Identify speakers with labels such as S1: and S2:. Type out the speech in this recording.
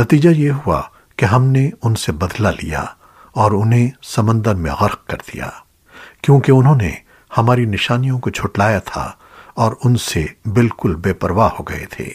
S1: نتیجہ یہ ہوا کہ ہم نے ان سے بدلہ لیا اور انہیں سمندر میں غرق کر دیا، کیونکہ انہوں نے ہماری نشانیوں کو جھٹلایا تھا اور ان سے بالکل بے پرواہ ہو گئے تھے۔